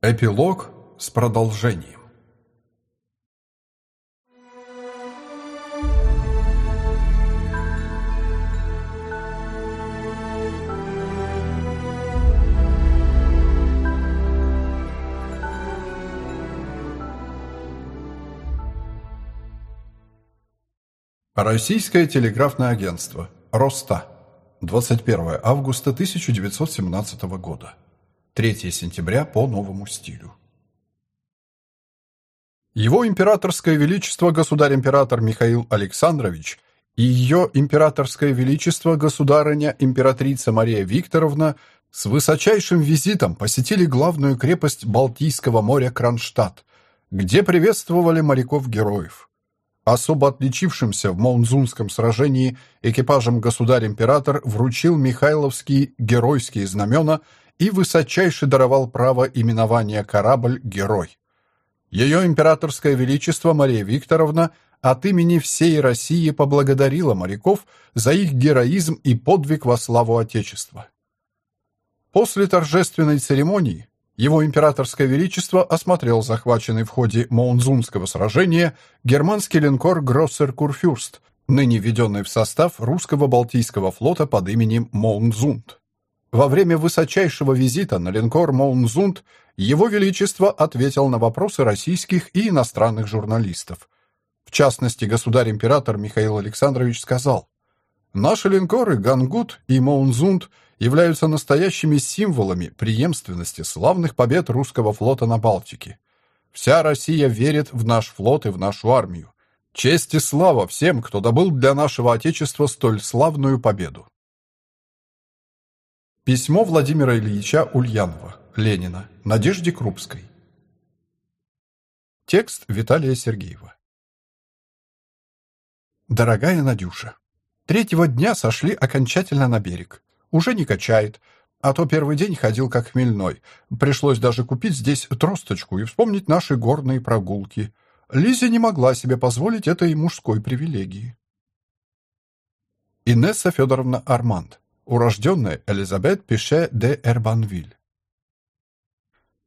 Эпилог с продолжением. Российское телеграфное агентство. Роста. 21 августа 1917 года. 3 сентября по новому стилю. Его императорское величество государь-император Михаил Александрович и ее императорское величество государыня императрица Мария Викторовна с высочайшим визитом посетили главную крепость Балтийского моря Кронштадт, где приветствовали моряков-героев. Особо отличившимся в Маунзунском сражении экипажем государь-император вручил Михайловские геройские знамена и высочайше даровал право именования корабль «Герой». Ее императорское величество Мария Викторовна от имени всей России поблагодарила моряков за их героизм и подвиг во славу Отечества. После торжественной церемонии его императорское величество осмотрел захваченный в ходе Маунзунского сражения германский линкор «Гроссер Курфюрст», ныне введенный в состав русского Балтийского флота под именем Маунзунд. Во время высочайшего визита на линкор Моунзунд Его Величество ответил на вопросы российских и иностранных журналистов. В частности, государь-император Михаил Александрович сказал, «Наши линкоры Гангут и Моунзунд являются настоящими символами преемственности славных побед русского флота на Балтике. Вся Россия верит в наш флот и в нашу армию. Честь и слава всем, кто добыл для нашего Отечества столь славную победу. Письмо Владимира Ильича Ульянова, Ленина, Надежде Крупской. Текст Виталия Сергеева. Дорогая Надюша, третьего дня сошли окончательно на берег. Уже не качает, а то первый день ходил как хмельной. Пришлось даже купить здесь тросточку и вспомнить наши горные прогулки. Лиза не могла себе позволить этой мужской привилегии. Инесса Федоровна Арманд урожденная Элизабет Пише де Эрбанвиль.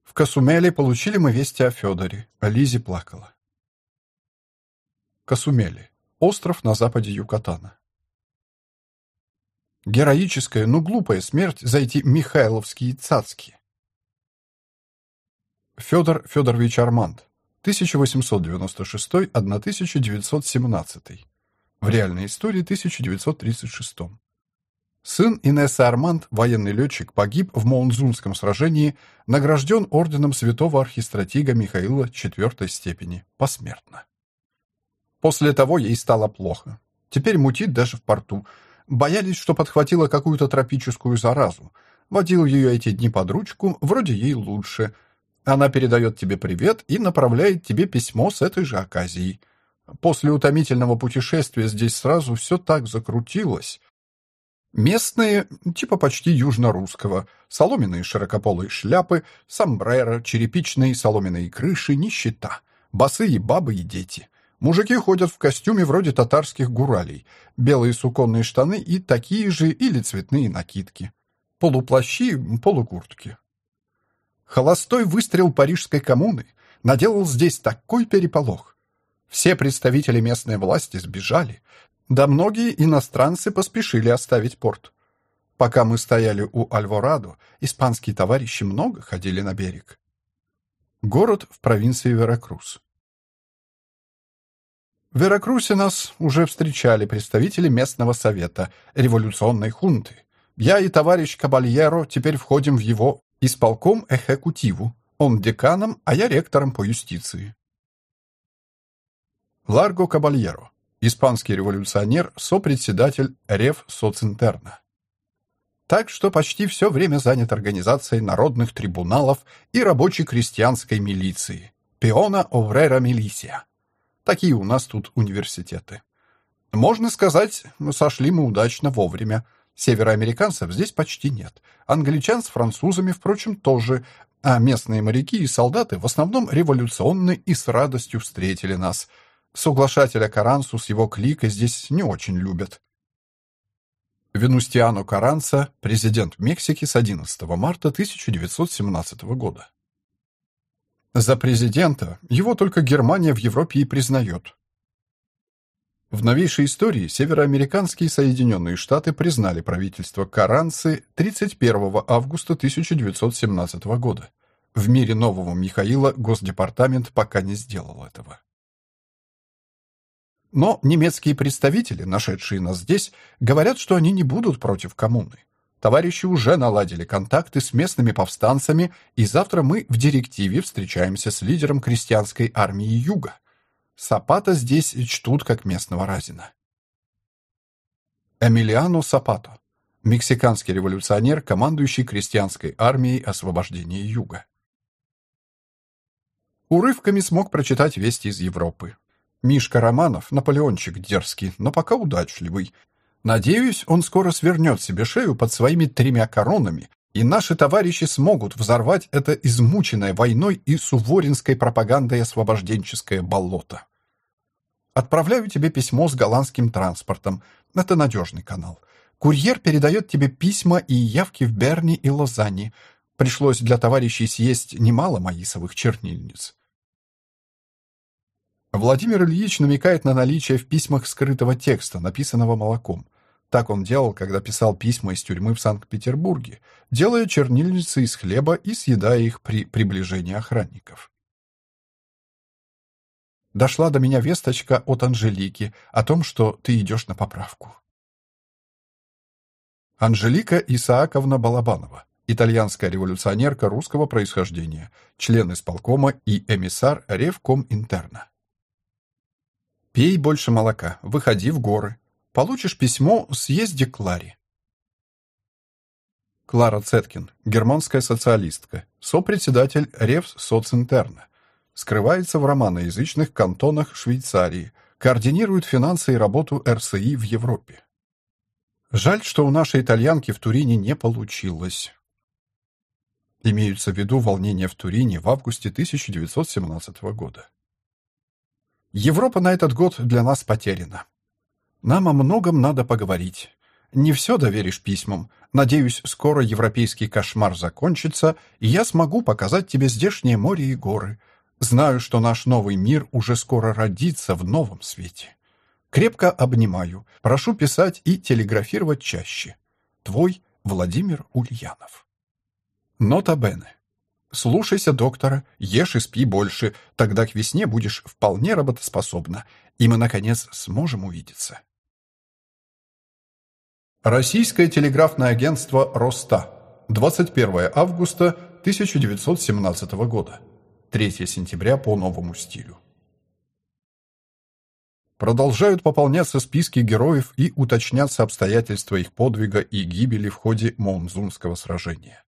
В Касумеле получили мы вести о Федоре, Лизе плакала. Касумели. Остров на западе Юкатана. Героическая, но глупая смерть за эти Михайловские цацки. Федор Федорович Арманд. 1896-1917. В реальной истории 1936. Сын Инессы Арманд, военный летчик, погиб в Моунзунском сражении, награжден орденом святого архистратига Михаила четвертой степени, посмертно. После того ей стало плохо. Теперь мутит даже в порту. Боялись, что подхватила какую-то тропическую заразу. Водил ее эти дни под ручку, вроде ей лучше. Она передает тебе привет и направляет тебе письмо с этой же оказией. После утомительного путешествия здесь сразу все так закрутилось. Местные, типа почти южно-русского, соломенные широкополые шляпы, сомбреро, черепичные соломенные крыши, нищета, босые бабы и дети. Мужики ходят в костюме вроде татарских гуралей, белые суконные штаны и такие же или цветные накидки. Полуплащи, полукуртки. Холостой выстрел парижской коммуны наделал здесь такой переполох. Все представители местной власти сбежали, да многие иностранцы поспешили оставить порт. Пока мы стояли у Альворадо, испанские товарищи много ходили на берег. Город в провинции Веракрус. В Веракрусе нас уже встречали представители местного совета, революционной хунты. Я и товарищ Кабальеро теперь входим в его исполком эхекутиву. Он деканом, а я ректором по юстиции. Ларго Кабальеро испанский революционер, сопредседатель Рев Социнтерна. Так что почти все время занят организацией народных трибуналов и рабочей крестьянской милиции. Пиона Оврера Милисия. Такие у нас тут университеты. Можно сказать, сошли мы удачно вовремя. Североамериканцев здесь почти нет. Англичан с французами, впрочем, тоже. А местные моряки и солдаты в основном революционны и с радостью встретили нас – Соглашателя Карансу с его кликой здесь не очень любят. Венустиано Каранса, президент Мексики с 11 марта 1917 года. За президента его только Германия в Европе и признает. В новейшей истории североамериканские Соединенные Штаты признали правительство Каранцы 31 августа 1917 года. В мире нового Михаила Госдепартамент пока не сделал этого. Но немецкие представители, нашедшие нас здесь, говорят, что они не будут против коммуны. Товарищи уже наладили контакты с местными повстанцами, и завтра мы в директиве встречаемся с лидером крестьянской армии Юга. Сапата здесь чтут как местного разина. Эмилиано Сапато. Мексиканский революционер, командующий крестьянской армией освобождения Юга. Урывками смог прочитать вести из Европы. Мишка Романов, Наполеончик дерзкий, но пока удачливый. Надеюсь, он скоро свернет себе шею под своими тремя коронами, и наши товарищи смогут взорвать это измученное войной и суворинской пропагандой освобожденческое болото. Отправляю тебе письмо с голландским транспортом. Это надежный канал. Курьер передает тебе письма и явки в Берни и Лозанне. Пришлось для товарищей съесть немало маисовых чернильниц. Владимир Ильич намекает на наличие в письмах скрытого текста, написанного молоком. Так он делал, когда писал письма из тюрьмы в Санкт-Петербурге, делая чернильницы из хлеба и съедая их при приближении охранников. Дошла до меня весточка от Анжелики о том, что ты идешь на поправку. Анжелика Исааковна Балабанова, итальянская революционерка русского происхождения, член исполкома и эмиссар Ревком Интерна. Пей больше молока, выходи в горы. Получишь письмо, съезди к Кларе. Клара Цеткин, германская социалистка, сопредседатель Ревс Социнтерна, скрывается в романоязычных кантонах Швейцарии, координирует финансы и работу РСИ в Европе. Жаль, что у нашей итальянки в Турине не получилось. Имеются в виду волнения в Турине в августе 1917 года. Европа на этот год для нас потеряна. Нам о многом надо поговорить. Не все доверишь письмам. Надеюсь, скоро европейский кошмар закончится, и я смогу показать тебе здешнее море и горы, Знаю, что наш новый мир уже скоро родится в новом свете. Крепко обнимаю. Прошу писать и телеграфировать чаще. Твой Владимир Ульянов. Нота Бене. Слушайся доктора, ешь и спи больше, тогда к весне будешь вполне работоспособна, и мы, наконец, сможем увидеться. Российское телеграфное агентство «Роста». 21 августа 1917 года. 3 сентября по новому стилю. Продолжают пополняться списки героев и уточняться обстоятельства их подвига и гибели в ходе Моунзунского сражения.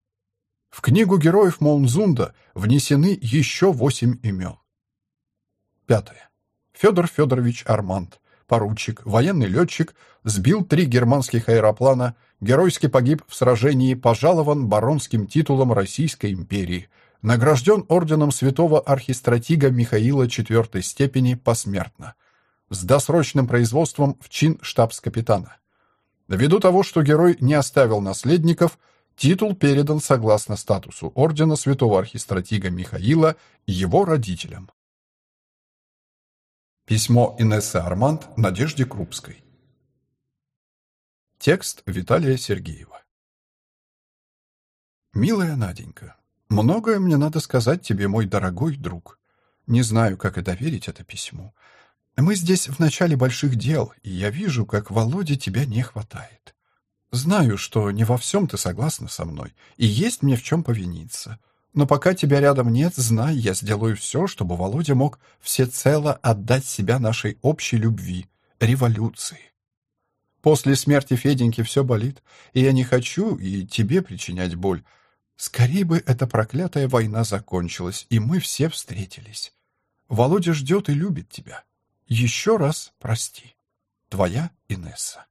В книгу героев Моунзунда внесены еще восемь имен. Пятое. Федор Федорович Арманд, поручик, военный летчик, сбил три германских аэроплана, геройски погиб в сражении, пожалован баронским титулом Российской империи – Награжден орденом святого архистратига Михаила IV степени посмертно, с досрочным производством в чин штабс-капитана. Ввиду того, что герой не оставил наследников, титул передан согласно статусу ордена святого архистратига Михаила его родителям. Письмо Инессы Арманд Надежде Крупской. Текст Виталия Сергеева. «Милая Наденька, Многое мне надо сказать тебе, мой дорогой друг. Не знаю, как и доверить это письмо. Мы здесь в начале больших дел, и я вижу, как Володе тебя не хватает. Знаю, что не во всем ты согласна со мной, и есть мне в чем повиниться. Но пока тебя рядом нет, знай, я сделаю все, чтобы Володя мог всецело отдать себя нашей общей любви, революции. После смерти Феденьки все болит, и я не хочу и тебе причинять боль, Скорее бы эта проклятая война закончилась, и мы все встретились. Володя ждет и любит тебя. Еще раз прости. Твоя Инесса.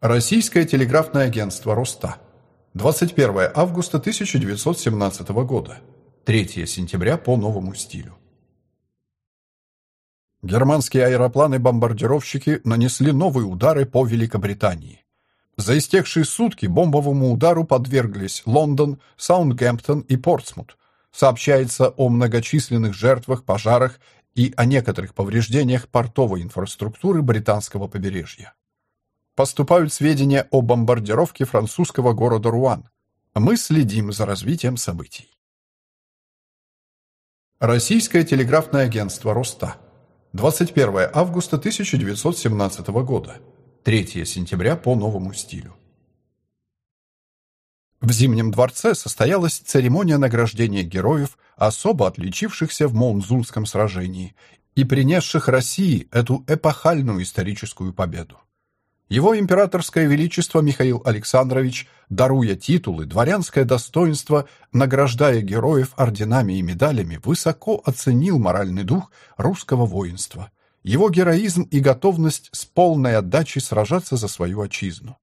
Российское телеграфное агентство «Роста». 21 августа 1917 года. 3 сентября по новому стилю. Германские аэропланы-бомбардировщики нанесли новые удары по Великобритании. За истекшие сутки бомбовому удару подверглись Лондон, Саундгемптон и Портсмут. сообщается о многочисленных жертвах, пожарах и о некоторых повреждениях портовой инфраструктуры британского побережья. Поступают сведения о бомбардировке французского города Руан. Мы следим за развитием событий. Российское телеграфное агентство «Роста». 21 августа 1917 года. 3 сентября по новому стилю. В Зимнем дворце состоялась церемония награждения героев, особо отличившихся в Моунзунском сражении и принесших России эту эпохальную историческую победу. Его императорское величество Михаил Александрович, даруя титулы, дворянское достоинство, награждая героев орденами и медалями, высоко оценил моральный дух русского воинства, его героизм и готовность с полной отдачей сражаться за свою отчизну.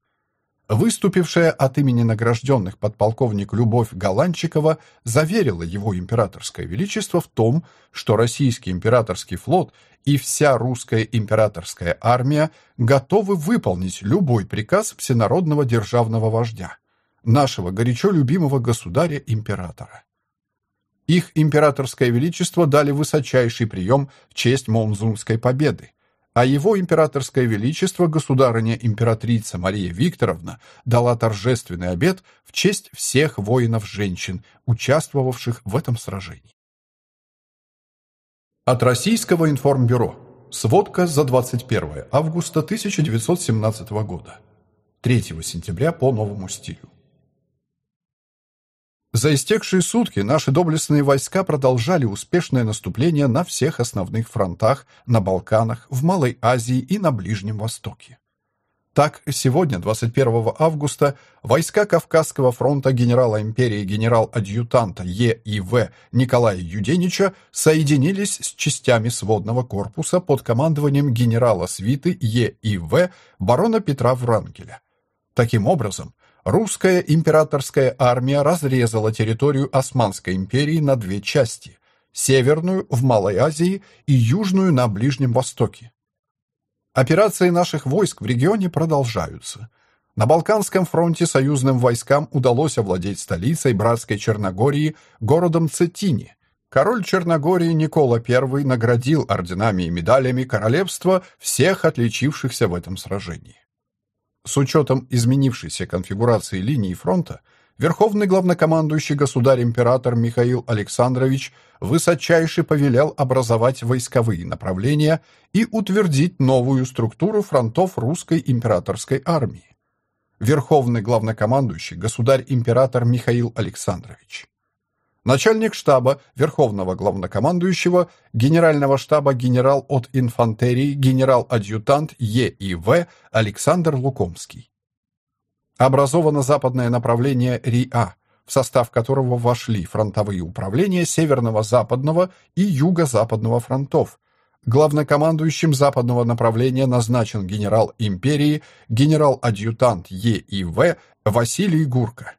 Выступившая от имени награжденных подполковник Любовь Голанчикова заверила его императорское величество в том, что российский императорский флот и вся русская императорская армия готовы выполнить любой приказ всенародного державного вождя, нашего горячо любимого государя-императора. Их императорское величество дали высочайший прием в честь Монзунской победы, а его императорское величество, государыня-императрица Мария Викторовна, дала торжественный обед в честь всех воинов-женщин, участвовавших в этом сражении. От Российского информбюро. Сводка за 21 августа 1917 года. 3 сентября по новому стилю. За истекшие сутки наши доблестные войска продолжали успешное наступление на всех основных фронтах, на Балканах, в Малой Азии и на Ближнем Востоке. Так, сегодня, 21 августа, войска Кавказского фронта генерала империи генерал-адъютанта Е. и В. Николая Юденича соединились с частями сводного корпуса под командованием генерала свиты Е. и В. барона Петра Врангеля. Таким образом, Русская императорская армия разрезала территорию Османской империи на две части – северную в Малой Азии и южную на Ближнем Востоке. Операции наших войск в регионе продолжаются. На Балканском фронте союзным войскам удалось овладеть столицей братской Черногории, городом Цетини. Король Черногории Никола I наградил орденами и медалями королевства всех отличившихся в этом сражении. С учетом изменившейся конфигурации линии фронта, Верховный главнокомандующий государь-император Михаил Александрович высочайше повелел образовать войсковые направления и утвердить новую структуру фронтов русской императорской армии. Верховный главнокомандующий государь-император Михаил Александрович начальник штаба Верховного Главнокомандующего Генерального штаба генерал от инфантерии генерал-адъютант Е.И.В. Александр Лукомский. Образовано западное направление РИА, в состав которого вошли фронтовые управления Северного, Западного и Юго-Западного фронтов. Главнокомандующим западного направления назначен генерал империи генерал-адъютант Е.И.В. Василий Гурко.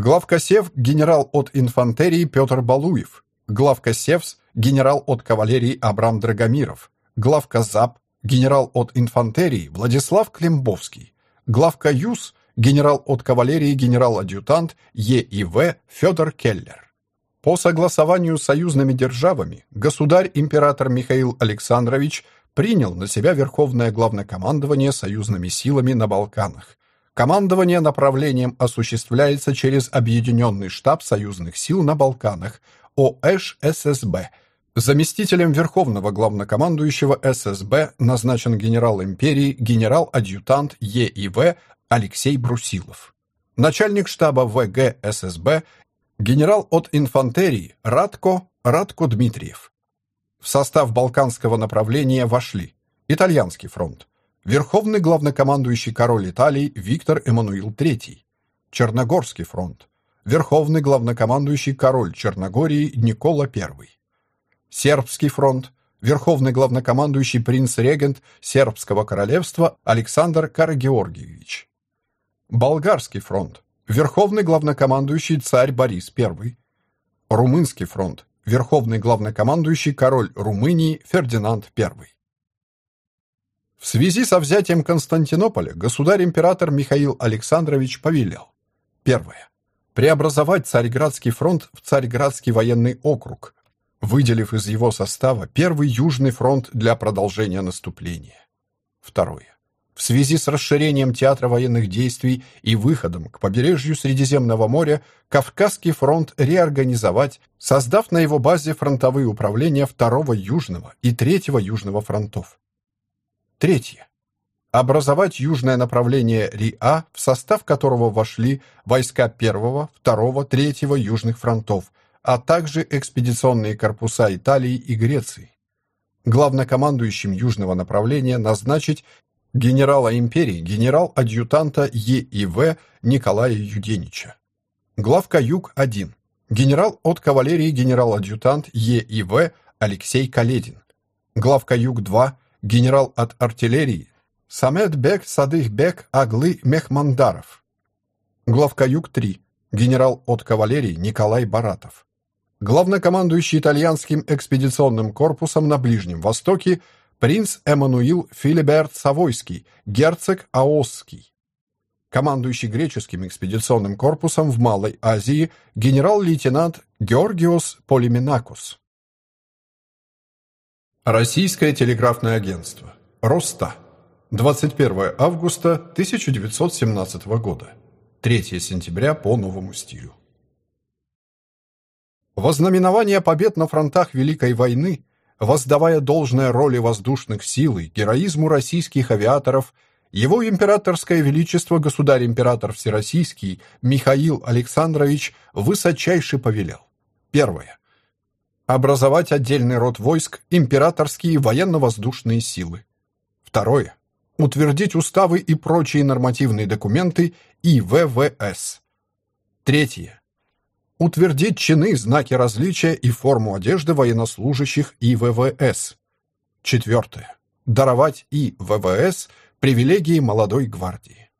Главка Сев генерал от инфантерии Петр Балуев. Главка Севс генерал от кавалерии Абрам Драгомиров. Главка ЗАП генерал от инфантерии Владислав Климбовский. Главка ЮС генерал от кавалерии генерал-адъютант Е.И.В. Федор Келлер. По согласованию с союзными державами государь-император Михаил Александрович принял на себя верховное главнокомандование союзными силами на Балканах Командование направлением осуществляется через Объединенный штаб союзных сил на Балканах, ОЭШ-ССБ. Заместителем Верховного главнокомандующего ССБ назначен генерал империи генерал-адъютант ЕИВ Алексей Брусилов. Начальник штаба ВГ ССБ генерал от инфантерии Радко Радко Дмитриев. В состав Балканского направления вошли Итальянский фронт, Верховный главнокомандующий король Италии Виктор Эммануил III, Черногорский фронт, Верховный главнокомандующий король Черногории Никола I, Сербский фронт, Верховный главнокомандующий принц-регент Сербского королевства Александр Карагеоргиевич, Болгарский фронт, Верховный главнокомандующий царь Борис I, Румынский фронт, Верховный главнокомандующий король Румынии Фердинанд I. В связи со взятием Константинополя государь-император Михаил Александрович повелел. Первое. преобразовать Царьградский фронт в Царьградский военный округ, выделив из его состава Первый Южный фронт для продолжения наступления. Второе. В связи с расширением театра военных действий и выходом к побережью Средиземного моря Кавказский фронт реорганизовать, создав на его базе фронтовые управления Второго Южного и Третьего Южного фронтов. Третье. Образовать южное направление РИА, в состав которого вошли войска Первого, Второго, Третьего Южных фронтов, а также экспедиционные корпуса Италии и Греции. Главнокомандующим южного направления назначить генерала империи, генерал-адъютанта ЕИВ Николая Юденича. Главка Юг-1. Генерал от кавалерии генерал-адъютант ЕИВ Алексей Каледин. Главка Юг-2. Генерал от артиллерии Самедбек Садыхбек Аглы Мехмандаров. Главка Юг-3. Генерал от кавалерии Николай Баратов. Главнокомандующий итальянским экспедиционным корпусом на Ближнем Востоке принц Эммануил Филиберт Савойский, герцог Аосский. Командующий греческим экспедиционным корпусом в Малой Азии генерал-лейтенант Георгиос Полиминакус. Российское телеграфное агентство. Роста. 21 августа 1917 года. 3 сентября по новому стилю. Вознаменование побед на фронтах Великой войны воздавая должное роли воздушных сил и героизму российских авиаторов, его императорское величество государь-император Всероссийский Михаил Александрович высочайше повелел. Первое. Образовать отдельный род войск императорские военно-воздушные силы. Второе. Утвердить уставы и прочие нормативные документы ИВВС. Третье утвердить чины, знаки различия и форму одежды военнослужащих ИВВС. Четвертое. Даровать ИВВС привилегии молодой гвардии.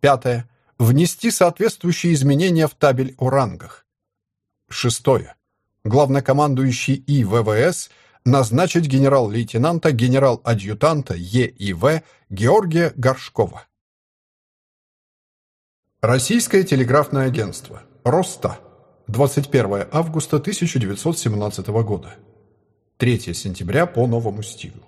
Пятое. Внести соответствующие изменения в табель о рангах. Шестое. Главнокомандующий ИВВС назначить генерал-лейтенанта генерал-адъютанта ЕИВ Георгия Горшкова. Российское телеграфное агентство. Роста. 21 августа 1917 года. 3 сентября по новому стилю.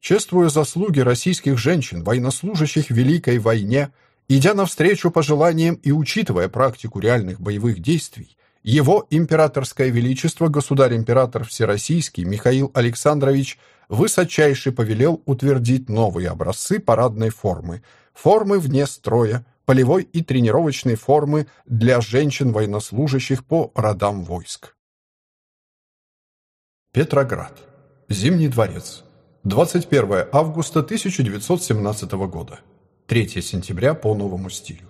Чествуя заслуги российских женщин, военнослужащих в Великой войне, идя навстречу пожеланиям и учитывая практику реальных боевых действий, его императорское величество государь-император Всероссийский Михаил Александрович высочайше повелел утвердить новые образцы парадной формы, формы вне строя, полевой и тренировочной формы для женщин-военнослужащих по родам войск. Петроград. Зимний дворец. 21 августа 1917 года. 3 сентября по новому стилю.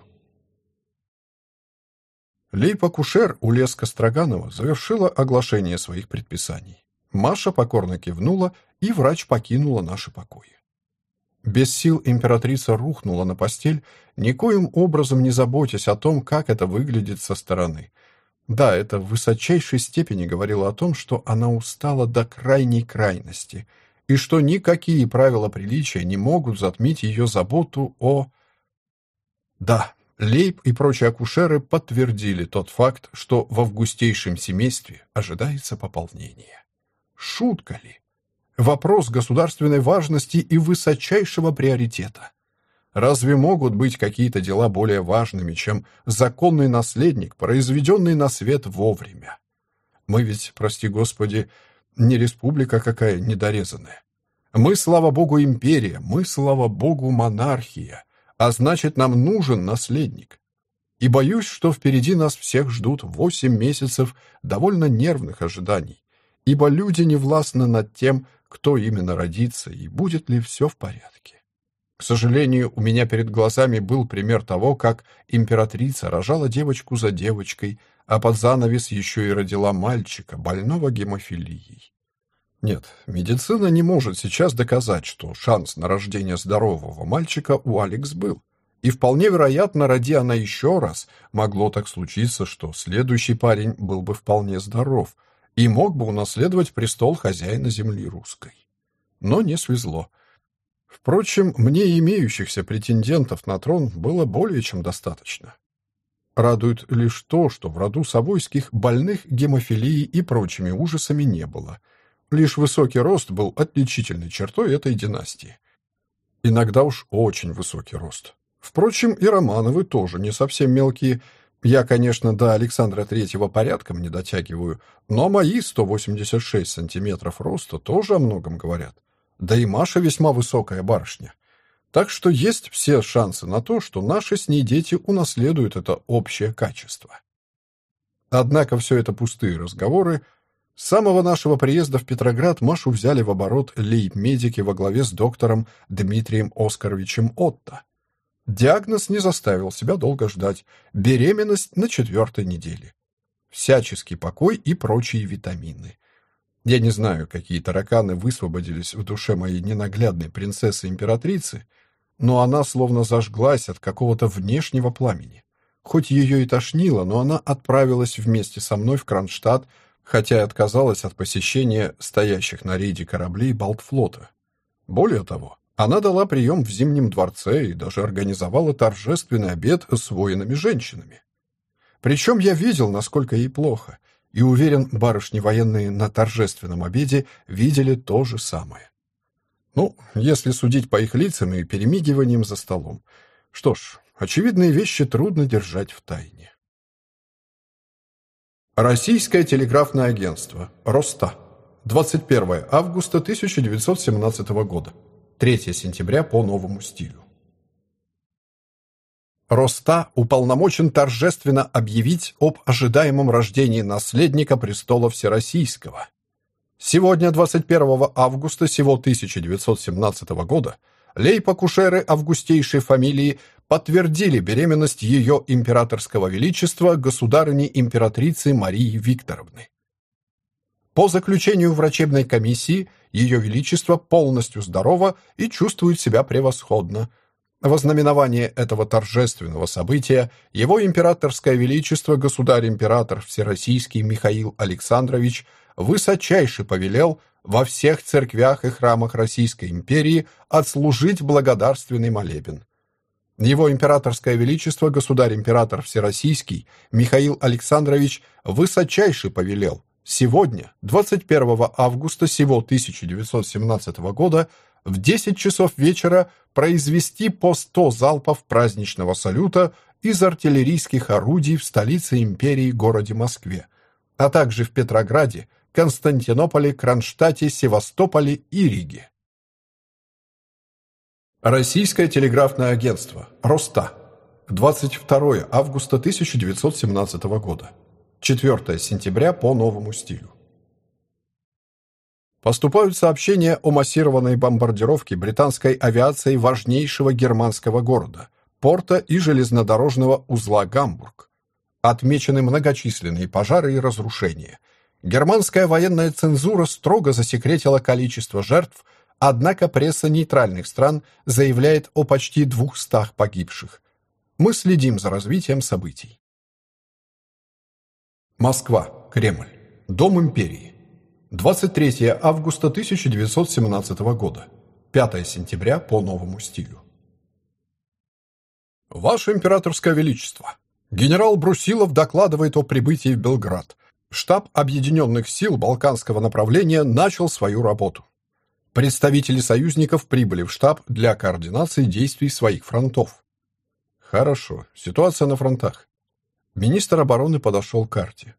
Лейб-акушер Улеска Строганова завершила оглашение своих предписаний. Маша покорно кивнула, и врач покинула наши покои. Без сил императрица рухнула на постель, никоим образом не заботясь о том, как это выглядит со стороны. Да, это в высочайшей степени говорило о том, что она устала до крайней крайности, и что никакие правила приличия не могут затмить ее заботу о... Да, Лейб и прочие акушеры подтвердили тот факт, что в августейшем семействе ожидается пополнение. Шутка ли? вопрос государственной важности и высочайшего приоритета. Разве могут быть какие-то дела более важными, чем законный наследник, произведенный на свет вовремя? Мы ведь, прости господи, не республика какая недорезанная. Мы, слава богу, империя, мы, слава богу, монархия, а значит, нам нужен наследник. И боюсь, что впереди нас всех ждут восемь месяцев довольно нервных ожиданий, ибо люди не властны над тем, кто именно родится и будет ли все в порядке. К сожалению, у меня перед глазами был пример того, как императрица рожала девочку за девочкой, а под занавес еще и родила мальчика, больного гемофилией. Нет, медицина не может сейчас доказать, что шанс на рождение здорового мальчика у Алекс был. И вполне вероятно, роди она еще раз, могло так случиться, что следующий парень был бы вполне здоров – и мог бы унаследовать престол хозяина земли русской. Но не свезло. Впрочем, мне имеющихся претендентов на трон было более чем достаточно. Радует лишь то, что в роду Савойских больных гемофилией и прочими ужасами не было. Лишь высокий рост был отличительной чертой этой династии. Иногда уж очень высокий рост. Впрочем, и Романовы тоже не совсем мелкие. Я, конечно, до Александра Третьего порядком не дотягиваю, но мои 186 сантиметров роста тоже о многом говорят. Да и Маша весьма высокая барышня. Так что есть все шансы на то, что наши с ней дети унаследуют это общее качество. Однако все это пустые разговоры. С самого нашего приезда в Петроград Машу взяли в оборот лейб-медики во главе с доктором Дмитрием Оскаровичем Отто. Диагноз не заставил себя долго ждать. Беременность на четвертой неделе. Всяческий покой и прочие витамины. Я не знаю, какие тараканы высвободились в душе моей ненаглядной принцессы-императрицы, но она словно зажглась от какого-то внешнего пламени. Хоть ее и тошнило, но она отправилась вместе со мной в Кронштадт, хотя и отказалась от посещения стоящих на рейде кораблей Балтфлота. Более того, она дала прием в Зимнем дворце и даже организовала торжественный обед с воинами-женщинами. Причем я видел, насколько ей плохо, и уверен, барышни военные на торжественном обеде видели то же самое. Ну, если судить по их лицам и перемигиваниям за столом. Что ж, очевидные вещи трудно держать в тайне. Российское телеграфное агентство. Роста. 21 августа 1917 года. 3 сентября по новому стилю. Роста уполномочен торжественно объявить об ожидаемом рождении наследника престола Всероссийского. Сегодня, 21 августа сего 1917 года, лейб-акушеры августейшей фамилии подтвердили беременность ее императорского величества государыни-императрицы Марии Викторовны. По заключению врачебной комиссии, ее величество полностью здорово и чувствует себя превосходно – в ознаменование этого торжественного события его императорское величество государь-император Всероссийский Михаил Александрович высочайше повелел во всех церквях и храмах Российской империи отслужить благодарственный молебен. Его императорское величество государь-император Всероссийский Михаил Александрович высочайше повелел сегодня, 21 августа сего 1917 года, в 10 часов вечера произвести по 100 залпов праздничного салюта из артиллерийских орудий в столице империи городе Москве, а также в Петрограде, Константинополе, Кронштадте, Севастополе и Риге. Российское телеграфное агентство «Роста» 22 августа 1917 года 4 сентября по новому стилю Поступают сообщения о массированной бомбардировке британской авиацией важнейшего германского города, порта и железнодорожного узла Гамбург. Отмечены многочисленные пожары и разрушения. Германская военная цензура строго засекретила количество жертв, однако пресса нейтральных стран заявляет о почти 200 погибших. Мы следим за развитием событий. Москва. Кремль. Дом империи. 23 августа 1917 года. 5 сентября по новому стилю. Ваше императорское величество, генерал Брусилов докладывает о прибытии в Белград. Штаб Объединенных сил Балканского направления начал свою работу. Представители союзников прибыли в штаб для координации действий своих фронтов. Хорошо, ситуация на фронтах. Министр обороны подошел к карте.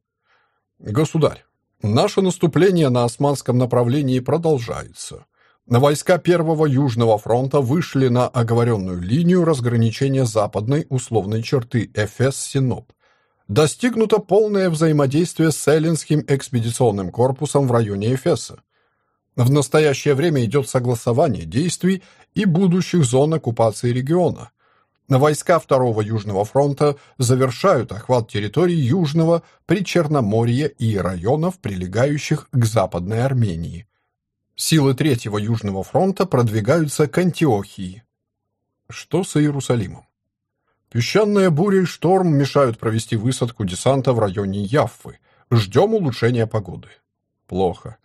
Государь, Наше наступление на османском направлении продолжается. Войска Первого Южного фронта вышли на оговоренную линию разграничения западной условной черты Эфес-Синоп. Достигнуто полное взаимодействие с Эллинским экспедиционным корпусом в районе Эфеса. В настоящее время идет согласование действий и будущих зон оккупации региона – Войска Второго Южного фронта завершают охват территорий Южного, Причерноморья и районов, прилегающих к Западной Армении. Силы Третьего Южного фронта продвигаются к Антиохии. Что с Иерусалимом? Песчаная буря и шторм мешают провести высадку десанта в районе Яффы. Ждем улучшения погоды. Плохо.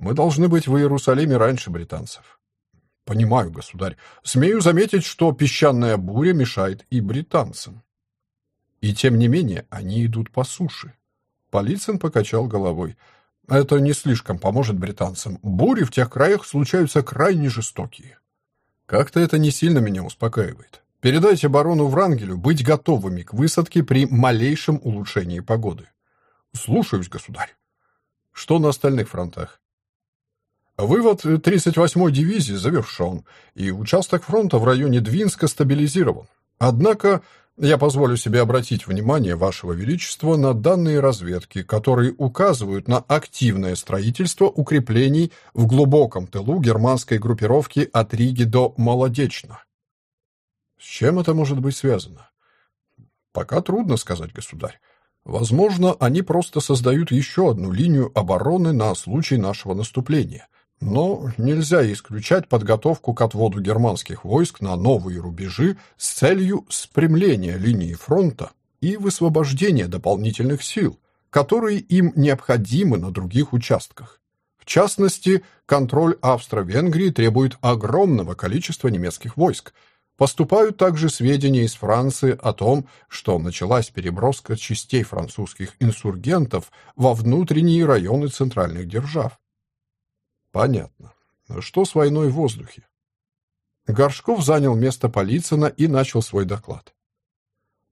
Мы должны быть в Иерусалиме раньше британцев. Понимаю, государь. Смею заметить, что песчаная буря мешает и британцам. И тем не менее, они идут по суше. Полицин покачал головой. Это не слишком поможет британцам. Бури в тех краях случаются крайне жестокие. Как-то это не сильно меня успокаивает. Передайте барону Врангелю быть готовыми к высадке при малейшем улучшении погоды. Слушаюсь, государь. Что на остальных фронтах? Вывод 38-й дивизии завершен, и участок фронта в районе Двинска стабилизирован. Однако я позволю себе обратить внимание Вашего Величества на данные разведки, которые указывают на активное строительство укреплений в глубоком тылу германской группировки от Риги до Молодечно. С чем это может быть связано? Пока трудно сказать, государь. Возможно, они просто создают еще одну линию обороны на случай нашего наступления. Но нельзя исключать подготовку к отводу германских войск на новые рубежи с целью спрямления линии фронта и высвобождения дополнительных сил, которые им необходимы на других участках. В частности, контроль Австро-Венгрии требует огромного количества немецких войск – Поступают также сведения из Франции о том, что началась переброска частей французских инсургентов во внутренние районы центральных держав. Понятно. Что с войной в воздухе? Горшков занял место Полицына и начал свой доклад.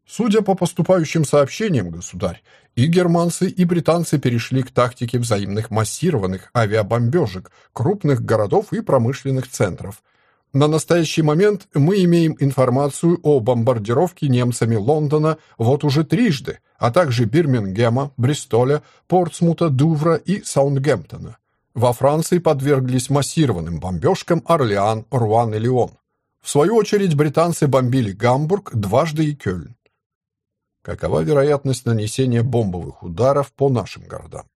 Судя по поступающим сообщениям, государь, и германцы, и британцы перешли к тактике взаимных массированных авиабомбежек крупных городов и промышленных центров – на настоящий момент мы имеем информацию о бомбардировке немцами Лондона вот уже трижды, а также Бирмингема, Бристоля, Портсмута, Дувра и Саундгемптона. Во Франции подверглись массированным бомбежкам Орлеан, Руан и Лион. В свою очередь британцы бомбили Гамбург дважды и Кёльн. Какова вероятность нанесения бомбовых ударов по нашим городам?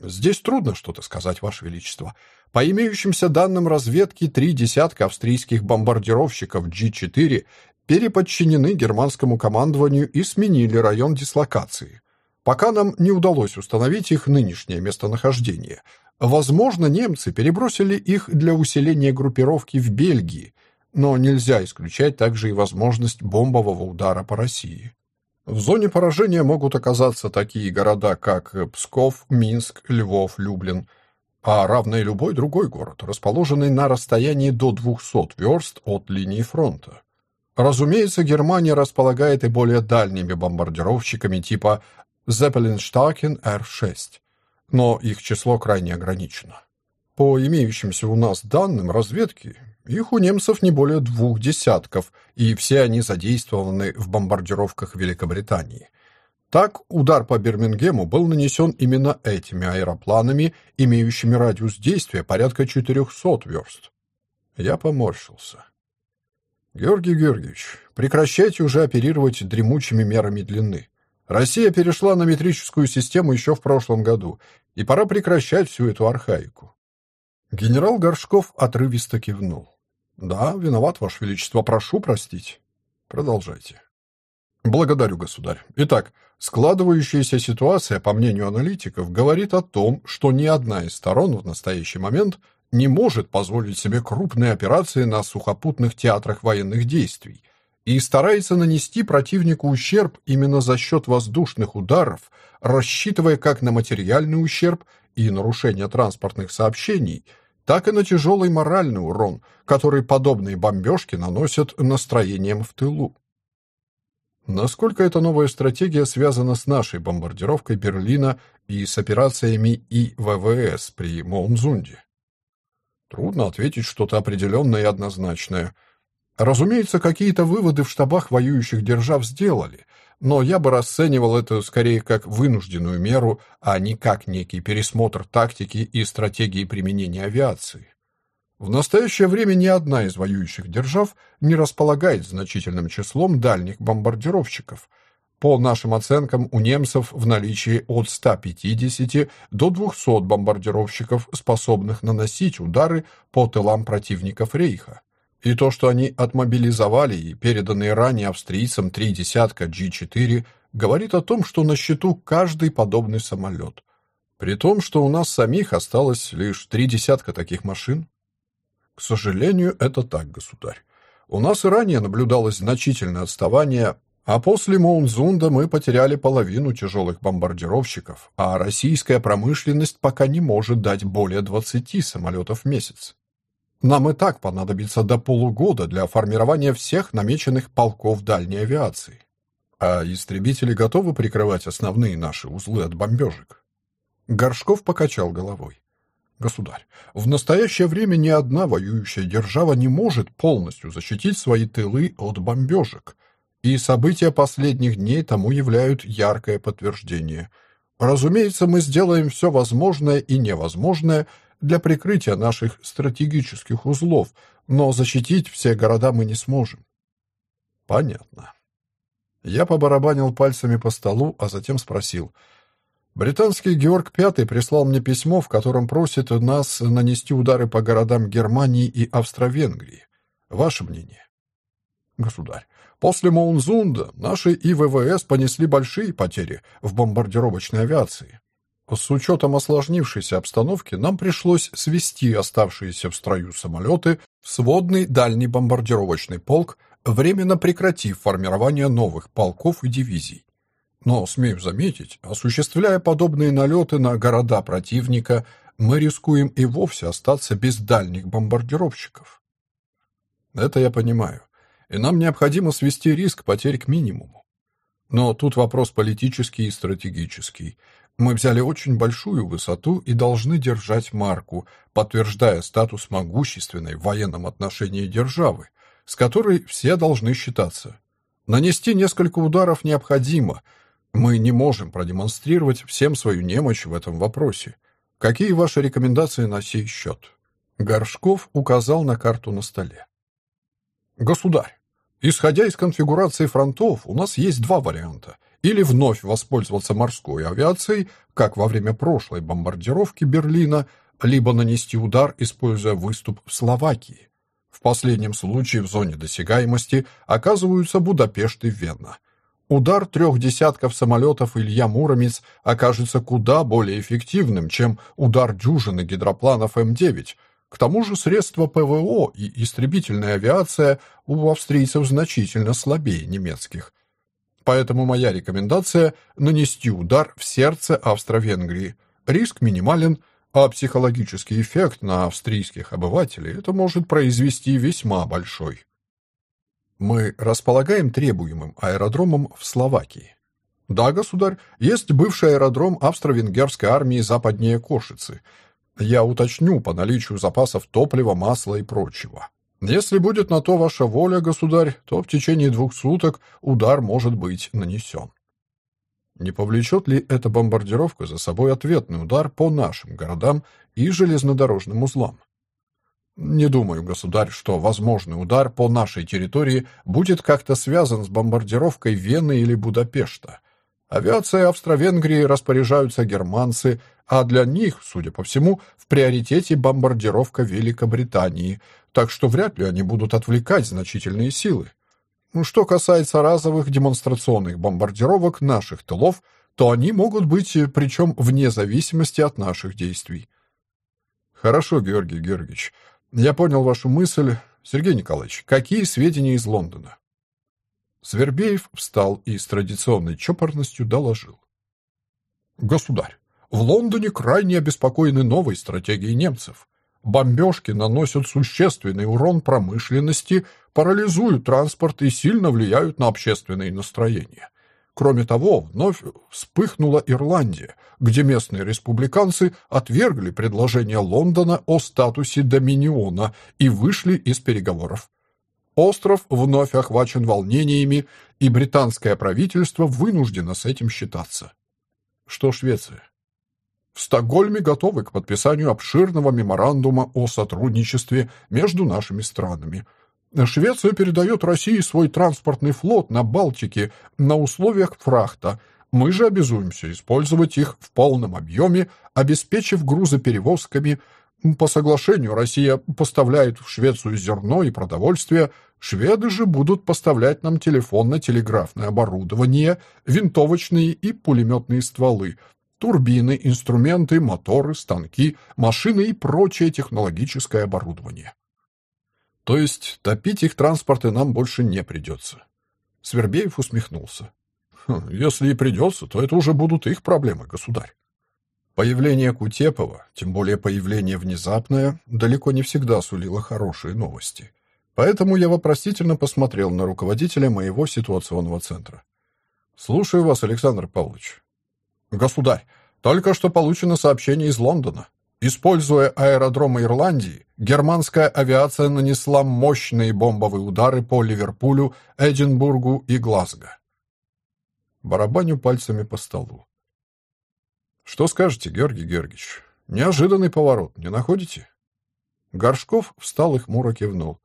Здесь трудно что-то сказать, Ваше Величество. По имеющимся данным разведки, три десятка австрийских бомбардировщиков G-4 переподчинены германскому командованию и сменили район дислокации. Пока нам не удалось установить их нынешнее местонахождение. Возможно, немцы перебросили их для усиления группировки в Бельгии, но нельзя исключать также и возможность бомбового удара по России. В зоне поражения могут оказаться такие города, как Псков, Минск, Львов, Люблин – а равный любой другой город, расположенный на расстоянии до 200 верст от линии фронта. Разумеется, Германия располагает и более дальними бомбардировщиками типа Zeppelin-Starken R-6, но их число крайне ограничено. По имеющимся у нас данным разведки, их у немцев не более двух десятков, и все они задействованы в бомбардировках Великобритании – так, удар по Бирмингему был нанесен именно этими аэропланами, имеющими радиус действия порядка 400 верст. Я поморщился. Георгий Георгиевич, прекращайте уже оперировать дремучими мерами длины. Россия перешла на метрическую систему еще в прошлом году, и пора прекращать всю эту архаику. Генерал Горшков отрывисто кивнул. Да, виноват, Ваше Величество, прошу простить. Продолжайте. Благодарю, государь. Итак, складывающаяся ситуация, по мнению аналитиков, говорит о том, что ни одна из сторон в настоящий момент не может позволить себе крупные операции на сухопутных театрах военных действий и старается нанести противнику ущерб именно за счет воздушных ударов, рассчитывая как на материальный ущерб и нарушение транспортных сообщений, так и на тяжелый моральный урон, который подобные бомбежки наносят настроением в тылу. Насколько эта новая стратегия связана с нашей бомбардировкой Берлина и с операциями ИВВС при Моунзунде? Трудно ответить что-то определенное и однозначное. Разумеется, какие-то выводы в штабах воюющих держав сделали, но я бы расценивал это скорее как вынужденную меру, а не как некий пересмотр тактики и стратегии применения авиации. В настоящее время ни одна из воюющих держав не располагает значительным числом дальних бомбардировщиков. По нашим оценкам, у немцев в наличии от 150 до 200 бомбардировщиков, способных наносить удары по тылам противников Рейха. И то, что они отмобилизовали и переданные ранее австрийцам три десятка G4, говорит о том, что на счету каждый подобный самолет. При том, что у нас самих осталось лишь три десятка таких машин. К сожалению, это так, государь. У нас и ранее наблюдалось значительное отставание А после Моунзунда мы потеряли половину тяжелых бомбардировщиков, а российская промышленность пока не может дать более 20 самолетов в месяц. Нам и так понадобится до полугода для формирования всех намеченных полков дальней авиации. А истребители готовы прикрывать основные наши узлы от бомбежек? Горшков покачал головой. Государь, в настоящее время ни одна воюющая держава не может полностью защитить свои тылы от бомбежек, и события последних дней тому являют яркое подтверждение. Разумеется, мы сделаем все возможное и невозможное для прикрытия наших стратегических узлов, но защитить все города мы не сможем. Понятно. Я побарабанил пальцами по столу, а затем спросил — Британский Георг V прислал мне письмо, в котором просит нас нанести удары по городам Германии и Австро-Венгрии. Ваше мнение? Государь, после Моунзунда наши ИВВС понесли большие потери в бомбардировочной авиации. С учетом осложнившейся обстановки нам пришлось свести оставшиеся в строю самолеты в сводный дальний бомбардировочный полк, временно прекратив формирование новых полков и дивизий. Но, смею заметить, осуществляя подобные налеты на города противника, мы рискуем и вовсе остаться без дальних бомбардировщиков. Это я понимаю, и нам необходимо свести риск потерь к минимуму. Но тут вопрос политический и стратегический. Мы взяли очень большую высоту и должны держать марку, подтверждая статус могущественной в военном отношении державы, с которой все должны считаться. Нанести несколько ударов необходимо – мы не можем продемонстрировать всем свою немощь в этом вопросе. Какие ваши рекомендации на сей счет?» Горшков указал на карту на столе. «Государь, исходя из конфигурации фронтов, у нас есть два варианта. Или вновь воспользоваться морской авиацией, как во время прошлой бомбардировки Берлина, либо нанести удар, используя выступ в Словакии. В последнем случае в зоне досягаемости оказываются Будапешт и Вена. Удар трех десятков самолетов Илья Муромец окажется куда более эффективным, чем удар дюжины гидропланов М-9. К тому же средства ПВО и истребительная авиация у австрийцев значительно слабее немецких. Поэтому моя рекомендация – нанести удар в сердце Австро-Венгрии. Риск минимален, а психологический эффект на австрийских обывателей это может произвести весьма большой. Мы располагаем требуемым аэродромом в Словакии. Да, государь, есть бывший аэродром австро-венгерской армии западнее Кошицы. Я уточню по наличию запасов топлива, масла и прочего. Если будет на то ваша воля, государь, то в течение двух суток удар может быть нанесен. Не повлечет ли эта бомбардировка за собой ответный удар по нашим городам и железнодорожным узлам? Не думаю, государь, что возможный удар по нашей территории будет как-то связан с бомбардировкой Вены или Будапешта. Авиацией Австро-Венгрии распоряжаются германцы, а для них, судя по всему, в приоритете бомбардировка Великобритании, так что вряд ли они будут отвлекать значительные силы. Что касается разовых демонстрационных бомбардировок наших тылов, то они могут быть, причем вне зависимости от наших действий. Хорошо, Георгий Георгиевич, я понял вашу мысль. Сергей Николаевич, какие сведения из Лондона? Свербеев встал и с традиционной чопорностью доложил. Государь, в Лондоне крайне обеспокоены новой стратегией немцев. Бомбежки наносят существенный урон промышленности, парализуют транспорт и сильно влияют на общественные настроения. Кроме того, вновь вспыхнула Ирландия, где местные республиканцы отвергли предложение Лондона о статусе доминиона и вышли из переговоров. Остров вновь охвачен волнениями, и британское правительство вынуждено с этим считаться. Что Швеция? В Стокгольме готовы к подписанию обширного меморандума о сотрудничестве между нашими странами – Швеция передает России свой транспортный флот на Балтике на условиях фрахта. Мы же обязуемся использовать их в полном объеме, обеспечив грузоперевозками. По соглашению Россия поставляет в Швецию зерно и продовольствие, шведы же будут поставлять нам телефонно-телеграфное оборудование, винтовочные и пулеметные стволы, турбины, инструменты, моторы, станки, машины и прочее технологическое оборудование. То есть топить их транспорты нам больше не придется. Свербеев усмехнулся. «Хм, «Если и придется, то это уже будут их проблемы, государь». Появление Кутепова, тем более появление внезапное, далеко не всегда сулило хорошие новости. Поэтому я вопросительно посмотрел на руководителя моего ситуационного центра. «Слушаю вас, Александр Павлович». «Государь, только что получено сообщение из Лондона. Используя аэродромы Ирландии, германская авиация нанесла мощные бомбовые удары по Ливерпулю, Эдинбургу и Глазго. Барабаню пальцами по столу. Что скажете, Георгий Георгиевич? Неожиданный поворот, не находите? Горшков встал и хмуро кивнул.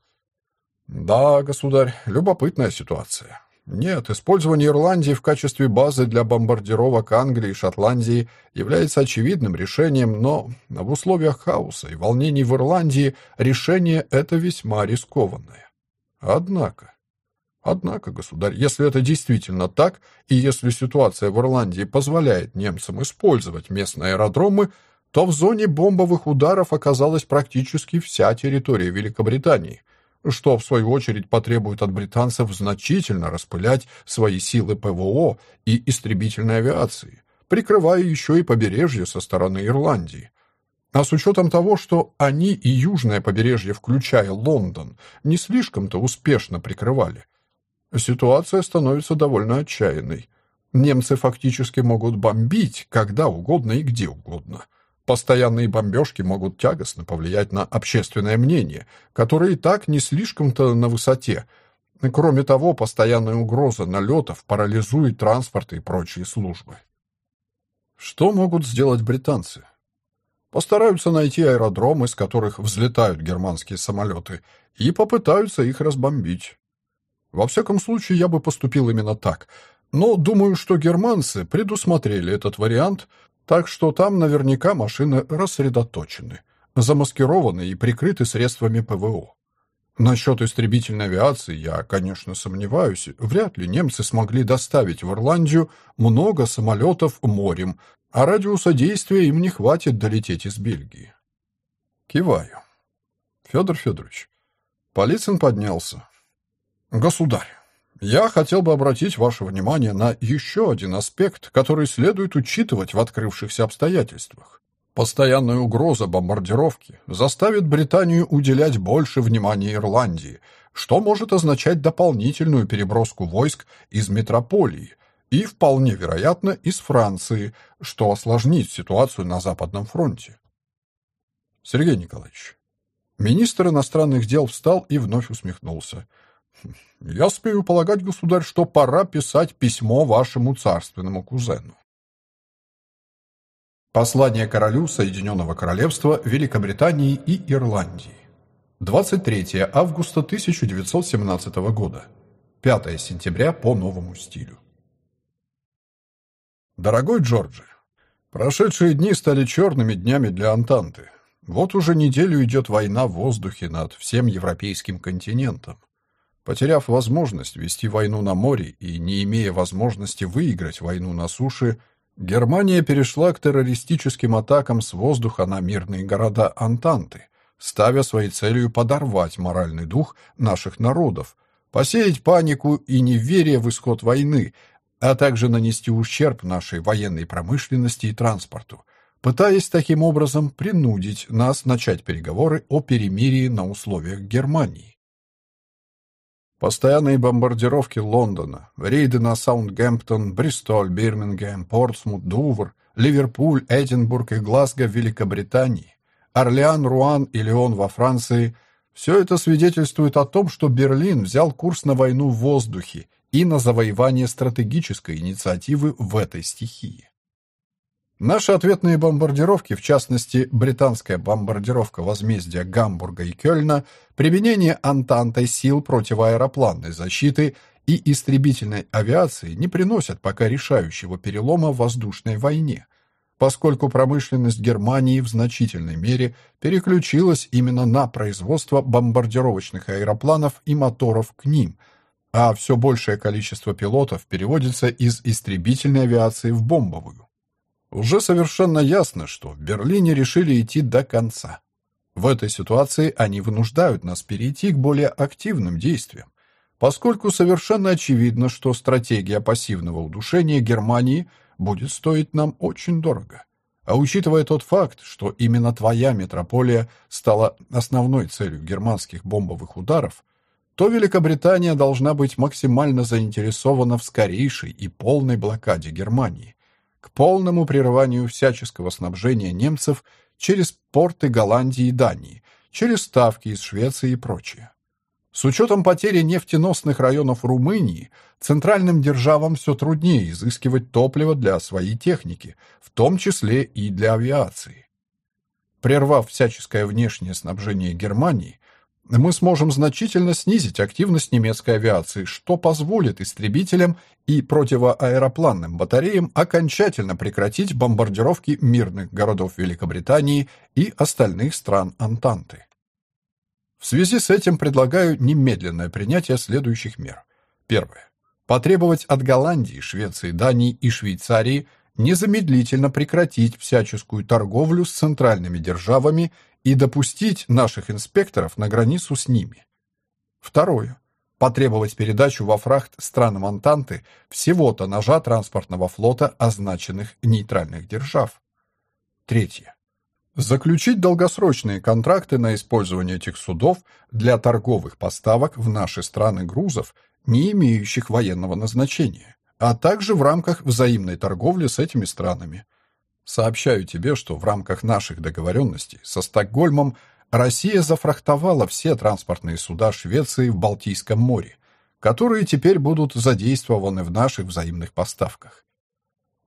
Да, государь, любопытная ситуация. Нет, использование Ирландии в качестве базы для бомбардировок Англии и Шотландии является очевидным решением, но в условиях хаоса и волнений в Ирландии решение это весьма рискованное. Однако, однако, государь, если это действительно так, и если ситуация в Ирландии позволяет немцам использовать местные аэродромы, то в зоне бомбовых ударов оказалась практически вся территория Великобритании, что, в свою очередь, потребует от британцев значительно распылять свои силы ПВО и истребительной авиации, прикрывая еще и побережье со стороны Ирландии. А с учетом того, что они и южное побережье, включая Лондон, не слишком-то успешно прикрывали, ситуация становится довольно отчаянной. Немцы фактически могут бомбить когда угодно и где угодно – Постоянные бомбежки могут тягостно повлиять на общественное мнение, которое и так не слишком-то на высоте. Кроме того, постоянная угроза налетов парализует транспорт и прочие службы. Что могут сделать британцы? Постараются найти аэродромы, с которых взлетают германские самолеты, и попытаются их разбомбить. Во всяком случае, я бы поступил именно так. Но думаю, что германцы предусмотрели этот вариант, так что там наверняка машины рассредоточены, замаскированы и прикрыты средствами ПВО. Насчет истребительной авиации я, конечно, сомневаюсь. Вряд ли немцы смогли доставить в Ирландию много самолетов морем, а радиуса действия им не хватит долететь из Бельгии. Киваю. Федор Федорович. Полицин поднялся. Государь, я хотел бы обратить ваше внимание на еще один аспект, который следует учитывать в открывшихся обстоятельствах. Постоянная угроза бомбардировки заставит Британию уделять больше внимания Ирландии, что может означать дополнительную переброску войск из метрополии и, вполне вероятно, из Франции, что осложнит ситуацию на Западном фронте. Сергей Николаевич. Министр иностранных дел встал и вновь усмехнулся. Я смею полагать, государь, что пора писать письмо вашему царственному кузену. Послание королю Соединенного Королевства Великобритании и Ирландии. 23 августа 1917 года. 5 сентября по новому стилю. Дорогой Джорджи, прошедшие дни стали черными днями для Антанты. Вот уже неделю идет война в воздухе над всем европейским континентом. Потеряв возможность вести войну на море и не имея возможности выиграть войну на суше, Германия перешла к террористическим атакам с воздуха на мирные города Антанты, ставя своей целью подорвать моральный дух наших народов, посеять панику и неверие в исход войны, а также нанести ущерб нашей военной промышленности и транспорту, пытаясь таким образом принудить нас начать переговоры о перемирии на условиях Германии. Постоянные бомбардировки Лондона, рейды на Саундгемптон, Бристоль, Бирмингем, Портсмут, Дувр, Ливерпуль, Эдинбург и Глазго в Великобритании, Орлеан, Руан и Лион во Франции – все это свидетельствует о том, что Берлин взял курс на войну в воздухе и на завоевание стратегической инициативы в этой стихии. Наши ответные бомбардировки, в частности, британская бомбардировка возмездия Гамбурга и Кёльна, применение Антантой сил противоаэропланной защиты и истребительной авиации не приносят пока решающего перелома в воздушной войне, поскольку промышленность Германии в значительной мере переключилась именно на производство бомбардировочных аэропланов и моторов к ним, а все большее количество пилотов переводится из истребительной авиации в бомбовую. Уже совершенно ясно, что в Берлине решили идти до конца. В этой ситуации они вынуждают нас перейти к более активным действиям. поскольку совершенно очевидно, что стратегия пассивного удушения Германии будет стоить нам очень дорого. А учитывая тот факт, что именно твоя метрополия стала основной целью германских бомбовых ударов, то Великобритания должна быть максимально заинтересована в скорейшей и полной блокаде Германии, к полному прерыванию всяческого снабжения немцев через порты Голландии и Дании, через ставки из Швеции и прочее. С учетом потери нефтеносных районов Румынии, центральным державам все труднее изыскивать топливо для своей техники, в том числе и для авиации. Прервав всяческое внешнее снабжение Германии, мы сможем значительно снизить активность немецкой авиации, что позволит истребителям и противоаэропланным батареям окончательно прекратить бомбардировки мирных городов Великобритании и остальных стран Антанты. В связи с этим предлагаю немедленное принятие следующих мер. Первое. Потребовать от Голландии, Швеции, Дании и Швейцарии незамедлительно прекратить всяческую торговлю с центральными державами и допустить наших инспекторов на границу с ними. Второе. Потребовать передачу во фрахт странам Антанты всего-то ножа транспортного флота означенных нейтральных держав. Третье. Заключить долгосрочные контракты на использование этих судов для торговых поставок в наши страны грузов, не имеющих военного назначения, а также в рамках взаимной торговли с этими странами. Сообщаю тебе, что в рамках наших договоренностей со Стокгольмом Россия зафрахтовала все транспортные суда Швеции в Балтийском море, которые теперь будут задействованы в наших взаимных поставках.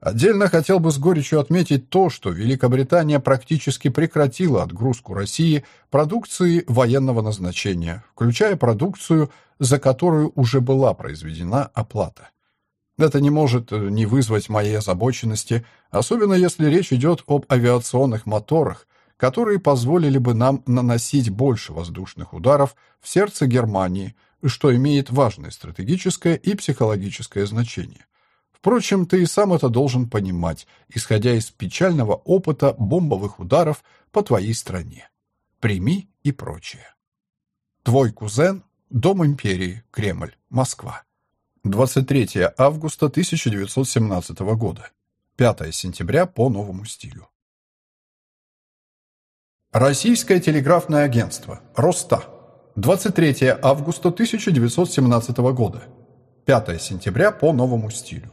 Отдельно хотел бы с горечью отметить то, что Великобритания практически прекратила отгрузку России продукции военного назначения, включая продукцию, за которую уже была произведена оплата. Это не может э, не вызвать моей озабоченности, особенно если речь идет об авиационных моторах, которые позволили бы нам наносить больше воздушных ударов в сердце Германии, что имеет важное стратегическое и психологическое значение. Впрочем, ты и сам это должен понимать, исходя из печального опыта бомбовых ударов по твоей стране. Прими и прочее. Твой кузен, Дом империи, Кремль, Москва. 23 августа 1917 года. 5 сентября по новому стилю. Российское телеграфное агентство. Роста. 23 августа 1917 года. 5 сентября по новому стилю.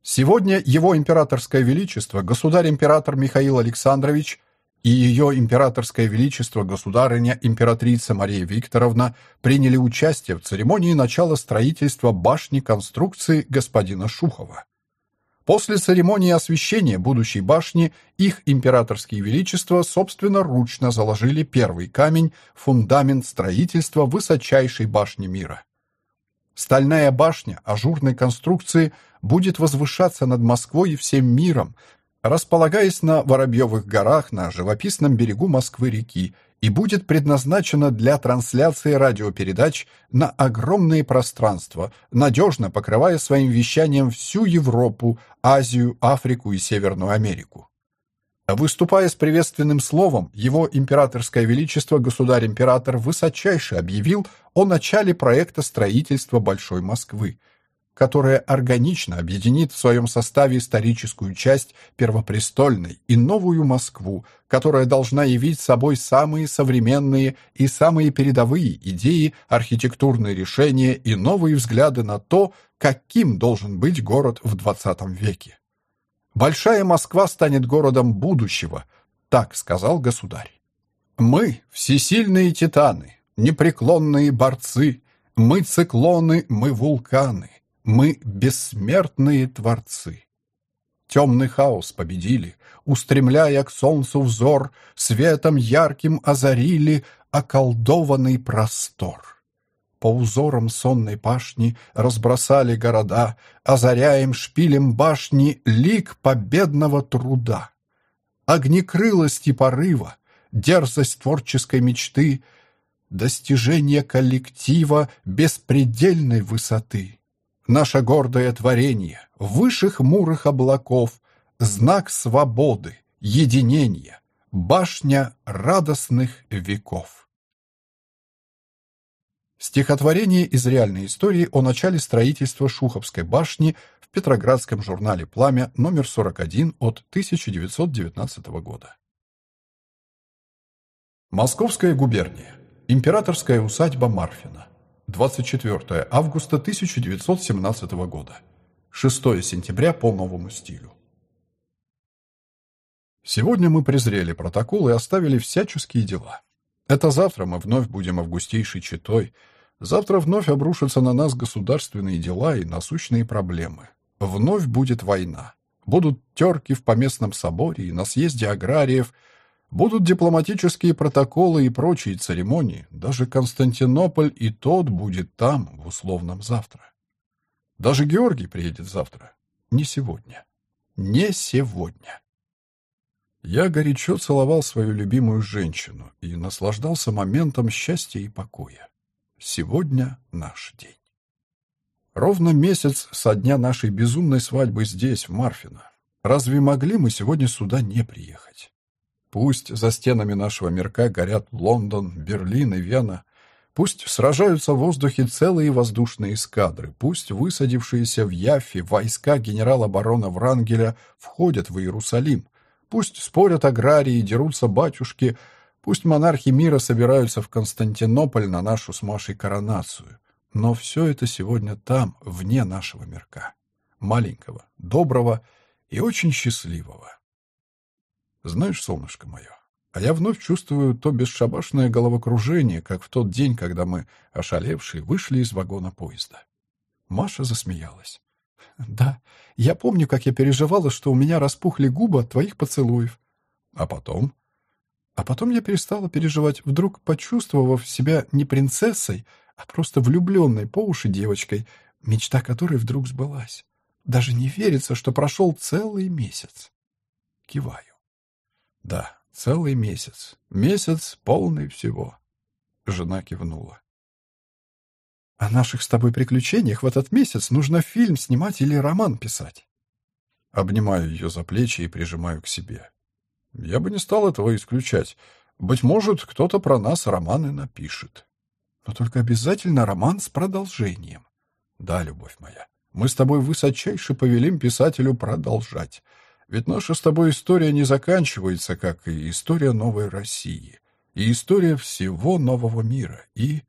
Сегодня его императорское величество, государь-император Михаил Александрович и ее императорское величество, государыня императрица Мария Викторовна приняли участие в церемонии начала строительства башни конструкции господина Шухова. После церемонии освящения будущей башни их императорские величества собственноручно заложили первый камень, фундамент строительства высочайшей башни мира. Стальная башня ажурной конструкции будет возвышаться над Москвой и всем миром, располагаясь на Воробьевых горах на живописном берегу Москвы-реки и будет предназначена для трансляции радиопередач на огромные пространства, надежно покрывая своим вещанием всю Европу, Азию, Африку и Северную Америку. Выступая с приветственным словом, его императорское величество государь-император высочайше объявил о начале проекта строительства Большой Москвы, которая органично объединит в своем составе историческую часть Первопрестольной и новую Москву, которая должна явить собой самые современные и самые передовые идеи, архитектурные решения и новые взгляды на то, каким должен быть город в XX веке. Большая Москва станет городом будущего, так сказал государь. Мы — всесильные титаны, непреклонные борцы, мы циклоны, мы вулканы, мы — бессмертные творцы. Темный хаос победили, устремляя к солнцу взор, светом ярким озарили околдованный простор по узорам сонной пашни разбросали города, озаряем шпилем башни лик победного труда. Огнекрылости порыва, дерзость творческой мечты, достижение коллектива беспредельной высоты. Наше гордое творение, выше хмурых облаков, знак свободы, единения, башня радостных веков. Стихотворение из реальной истории о начале строительства Шуховской башни в Петроградском журнале «Пламя» номер 41 от 1919 года. Московская губерния. Императорская усадьба Марфина. 24 августа 1917 года. 6 сентября по новому стилю. Сегодня мы презрели протокол и оставили всяческие дела. Это завтра мы вновь будем августейшей читой. Завтра вновь обрушатся на нас государственные дела и насущные проблемы. Вновь будет война. Будут терки в поместном соборе и на съезде аграриев – Будут дипломатические протоколы и прочие церемонии. Даже Константинополь и тот будет там в условном завтра. Даже Георгий приедет завтра. Не сегодня. Не сегодня. Я горячо целовал свою любимую женщину и наслаждался моментом счастья и покоя. Сегодня наш день. Ровно месяц со дня нашей безумной свадьбы здесь, в Марфино. Разве могли мы сегодня сюда не приехать? Пусть за стенами нашего мирка горят Лондон, Берлин и Вена. Пусть сражаются в воздухе целые воздушные эскадры. Пусть высадившиеся в Яффе войска генерала-барона Врангеля входят в Иерусалим. Пусть спорят аграрии, дерутся батюшки. Пусть монархи мира собираются в Константинополь на нашу с Машей коронацию. Но все это сегодня там, вне нашего мирка. Маленького, доброго и очень счастливого. Знаешь, солнышко мое, а я вновь чувствую то бесшабашное головокружение, как в тот день, когда мы, ошалевшие, вышли из вагона поезда. Маша засмеялась. «Да, я помню, как я переживала, что у меня распухли губы от твоих поцелуев. А потом?» А потом я перестала переживать, вдруг почувствовав себя не принцессой, а просто влюбленной по уши девочкой, мечта которой вдруг сбылась. Даже не верится, что прошел целый месяц. Киваю. Да, целый месяц. Месяц полный всего. Жена кивнула. О наших с тобой приключениях в этот месяц нужно фильм снимать или роман писать. Обнимаю ее за плечи и прижимаю к себе. Я бы не стал этого исключать. Быть может, кто-то про нас романы напишет. Но только обязательно роман с продолжением. Да, любовь моя, мы с тобой высочайше повелим писателю продолжать. Ведь наша с тобой история не заканчивается, как и история новой России, и история всего нового мира, и...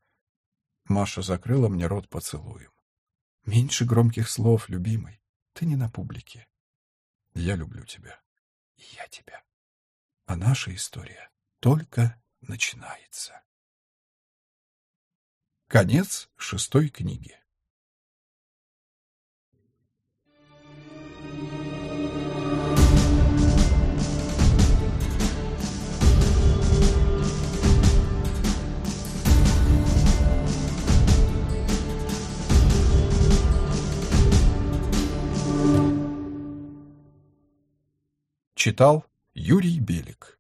Маша закрыла мне рот поцелуем. Меньше громких слов, любимый. Ты не на публике. Я люблю тебя. И я тебя. А наша история только начинается. Конец шестой книги. Читал Юрий Белик